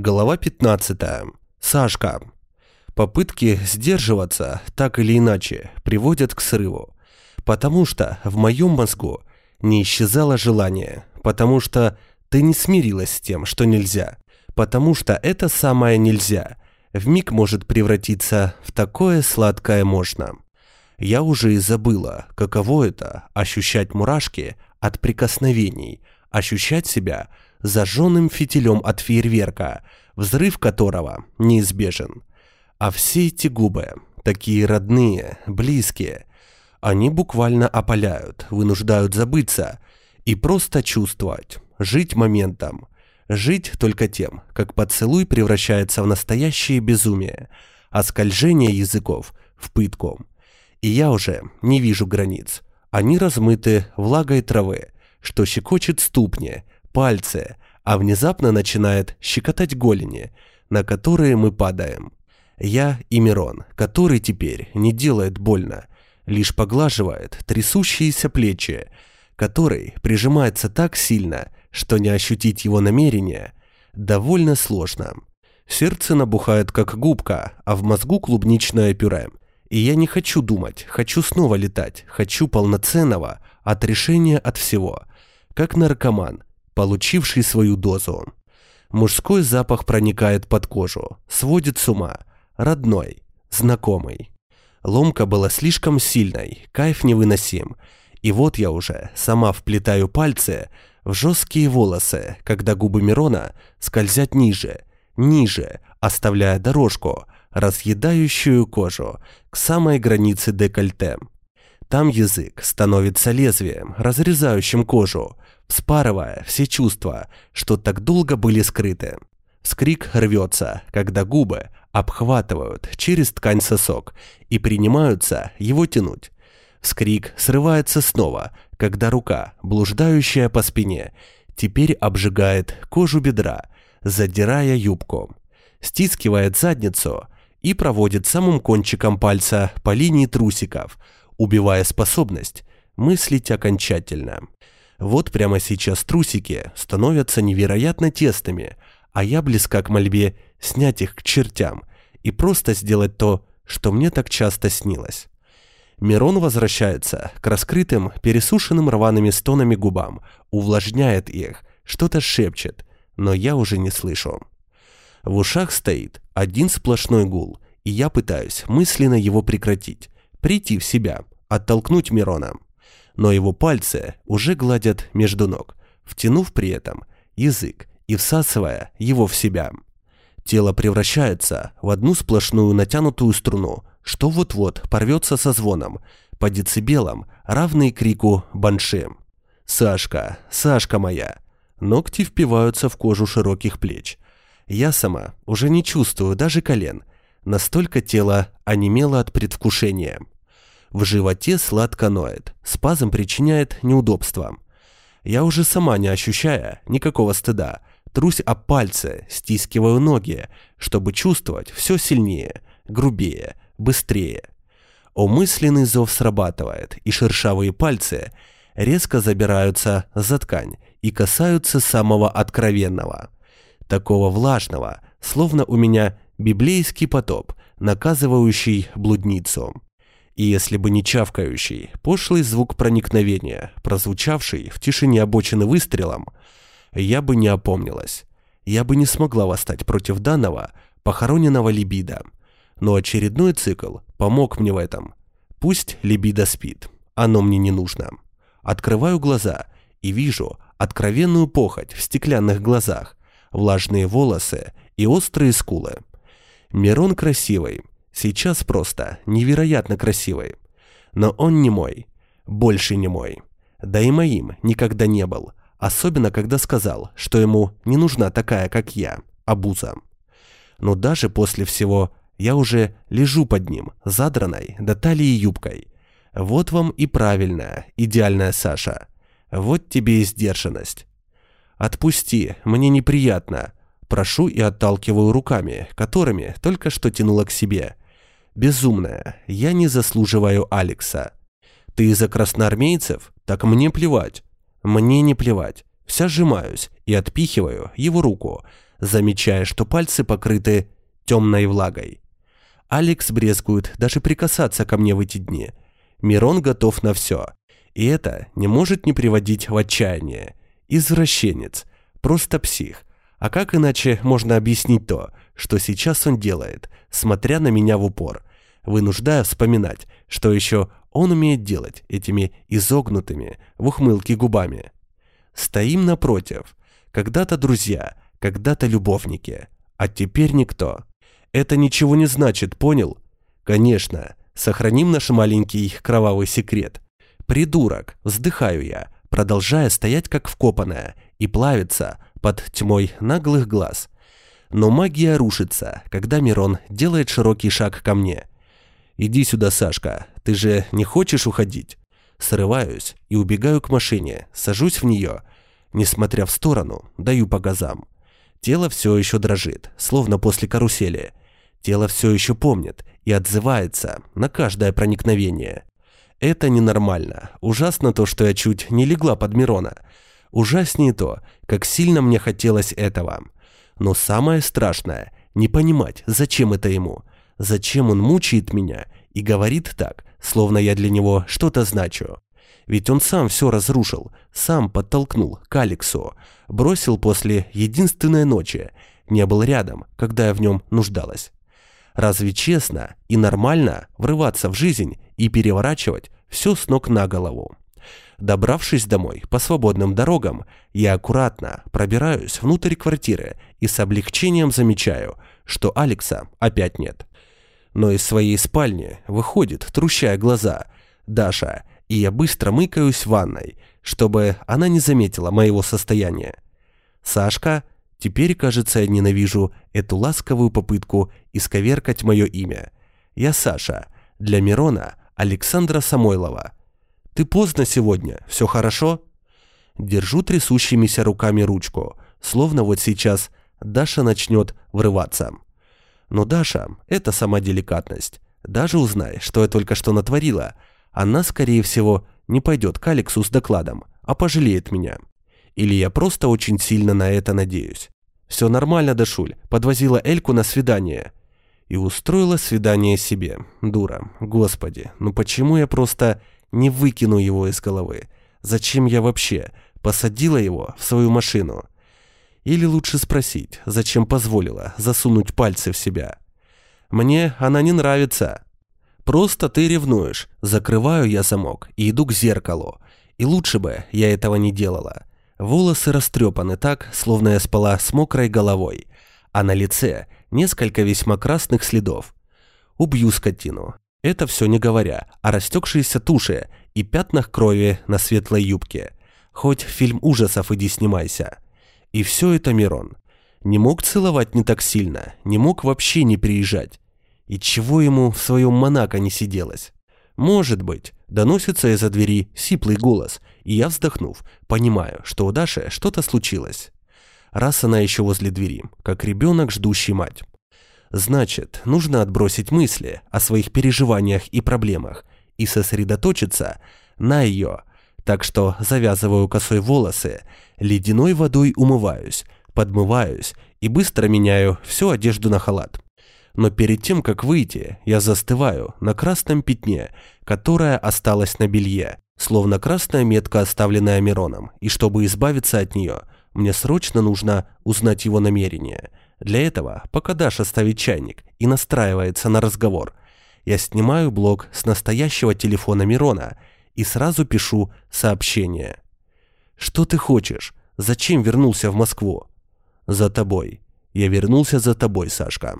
Глава 15. Сашка. Попытки сдерживаться, так или иначе, приводят к срыву. Потому что в моем мозгу не исчезало желание. Потому что ты не смирилась с тем, что нельзя. Потому что это самое нельзя вмиг может превратиться в такое сладкое можно. Я уже и забыла, каково это – ощущать мурашки от прикосновений, ощущать себя – зажженным фитилем от фейерверка, взрыв которого неизбежен. А все эти губы, такие родные, близкие, они буквально опаляют, вынуждают забыться и просто чувствовать, жить моментом, жить только тем, как поцелуй превращается в настоящее безумие, а скольжение языков в пытку. И я уже не вижу границ. Они размыты влагой травы, что щекочет ступни, пальцы, а внезапно начинает щекотать голени, на которые мы падаем. Я и Мирон, который теперь не делает больно, лишь поглаживает трясущиеся плечи, который прижимается так сильно, что не ощутить его намерения довольно сложно. Сердце набухает как губка, а в мозгу клубничное пюре. И я не хочу думать, хочу снова летать, хочу полноценного отрешения от всего. Как наркоман, получивший свою дозу. Мужской запах проникает под кожу, сводит с ума, родной, знакомый. Ломка была слишком сильной, кайф невыносим. И вот я уже сама вплетаю пальцы в жесткие волосы, когда губы Мирона скользят ниже, ниже, оставляя дорожку, разъедающую кожу, к самой границе декольте. Там язык становится лезвием, разрезающим кожу, вспарывая все чувства, что так долго были скрыты. Скрик рвется, когда губы обхватывают через ткань сосок и принимаются его тянуть. Скрик срывается снова, когда рука, блуждающая по спине, теперь обжигает кожу бедра, задирая юбку, стискивает задницу и проводит самым кончиком пальца по линии трусиков, убивая способность мыслить окончательно. Вот прямо сейчас трусики становятся невероятно тесными, а я близка к мольбе снять их к чертям и просто сделать то, что мне так часто снилось. Мирон возвращается к раскрытым, пересушенным рваными стонами губам, увлажняет их, что-то шепчет, но я уже не слышу. В ушах стоит один сплошной гул, и я пытаюсь мысленно его прекратить, прийти в себя, оттолкнуть Мирона но его пальцы уже гладят между ног, втянув при этом язык и всасывая его в себя. Тело превращается в одну сплошную натянутую струну, что вот-вот порвется со звоном, по децибелам, равный крику банши. «Сашка, Сашка моя!» Ногти впиваются в кожу широких плеч. Я сама уже не чувствую даже колен. Настолько тело онемело от предвкушения. В животе сладко ноет, спазм причиняет неудобства. Я уже сама не ощущая никакого стыда, трусь о пальцы, стискиваю ноги, чтобы чувствовать все сильнее, грубее, быстрее. Умысленный зов срабатывает, и шершавые пальцы резко забираются за ткань и касаются самого откровенного. Такого влажного, словно у меня библейский потоп, наказывающий блудницу. И если бы не чавкающий, пошлый звук проникновения, прозвучавший в тишине обочины выстрелом, я бы не опомнилась. Я бы не смогла восстать против данного, похороненного либидо. Но очередной цикл помог мне в этом. Пусть либидо спит, оно мне не нужно. Открываю глаза и вижу откровенную похоть в стеклянных глазах, влажные волосы и острые скулы. Мирон красивый, Сейчас просто невероятно красивый. Но он не мой. Больше не мой. Да и моим никогда не был. Особенно, когда сказал, что ему не нужна такая, как я, обуза. Но даже после всего я уже лежу под ним, задранной до талии юбкой. Вот вам и правильная, идеальная Саша. Вот тебе и сдержанность. Отпусти, мне неприятно. Прошу и отталкиваю руками, которыми только что тянула к себе. Безумная, я не заслуживаю Алекса. Ты из-за красноармейцев? Так мне плевать. Мне не плевать. Вся сжимаюсь и отпихиваю его руку, замечая, что пальцы покрыты темной влагой. Алекс брезгует даже прикасаться ко мне в эти дни. Мирон готов на все. И это не может не приводить в отчаяние. Извращенец. Просто псих. А как иначе можно объяснить то, что сейчас он делает, смотря на меня в упор, вынуждая вспоминать, что еще он умеет делать этими изогнутыми в ухмылке губами. Стоим напротив. Когда-то друзья, когда-то любовники, а теперь никто. Это ничего не значит, понял? Конечно, сохраним наш маленький кровавый секрет. Придурок, вздыхаю я, продолжая стоять как вкопанная и плавиться под тьмой наглых глаз. Но магия рушится, когда Мирон делает широкий шаг ко мне. «Иди сюда, Сашка, ты же не хочешь уходить?» Срываюсь и убегаю к машине, сажусь в нее. Несмотря в сторону, даю по газам. Тело все еще дрожит, словно после карусели. Тело все еще помнит и отзывается на каждое проникновение. Это ненормально. Ужасно то, что я чуть не легла под Мирона. Ужаснее то, как сильно мне хотелось этого. Но самое страшное – не понимать, зачем это ему. Зачем он мучает меня и говорит так, словно я для него что-то значу. Ведь он сам все разрушил, сам подтолкнул к Алексу, бросил после единственной ночи, не был рядом, когда я в нем нуждалась. Разве честно и нормально врываться в жизнь и переворачивать все с ног на голову? Добравшись домой по свободным дорогам, я аккуратно пробираюсь внутрь квартиры и с облегчением замечаю, что Алекса опять нет. Но из своей спальни выходит, трущая глаза, Даша, и я быстро мыкаюсь в ванной, чтобы она не заметила моего состояния. Сашка, теперь, кажется, я ненавижу эту ласковую попытку исковеркать мое имя. Я Саша, для Мирона Александра Самойлова – «Ты поздно сегодня, все хорошо?» Держу трясущимися руками ручку, словно вот сейчас Даша начнет врываться. Но Даша – это сама деликатность. Даже узнай, что я только что натворила, она, скорее всего, не пойдет к Алексу с докладом, а пожалеет меня. Или я просто очень сильно на это надеюсь. Все нормально, Дашуль, подвозила Эльку на свидание. И устроила свидание себе. Дура. Господи, ну почему я просто не выкину его из головы. Зачем я вообще посадила его в свою машину? Или лучше спросить, зачем позволила засунуть пальцы в себя? Мне она не нравится. Просто ты ревнуешь. Закрываю я замок и иду к зеркалу. И лучше бы я этого не делала. Волосы растрепаны так, словно я спала с мокрой головой. А на лице несколько весьма красных следов. Убью скотину. Это все не говоря о растекшейся туше и пятнах крови на светлой юбке. Хоть фильм ужасов иди снимайся. И все это Мирон. Не мог целовать не так сильно, не мог вообще не приезжать. И чего ему в своем Монако не сиделось? Может быть, доносится из-за двери сиплый голос, и я, вздохнув, понимаю, что у Даши что-то случилось. Раз она еще возле двери, как ребенок, ждущий мать. Значит, нужно отбросить мысли о своих переживаниях и проблемах и сосредоточиться на ее. Так что завязываю косой волосы, ледяной водой умываюсь, подмываюсь и быстро меняю всю одежду на халат. Но перед тем, как выйти, я застываю на красном пятне, которое осталось на белье, словно красная метка, оставленная Мироном, и чтобы избавиться от нее, мне срочно нужно узнать его намерение – для этого, пока Даша ставит чайник и настраивается на разговор, я снимаю блок с настоящего телефона Мирона и сразу пишу сообщение. «Что ты хочешь? Зачем вернулся в Москву?» «За тобой. Я вернулся за тобой, Сашка».